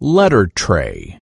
letter tray.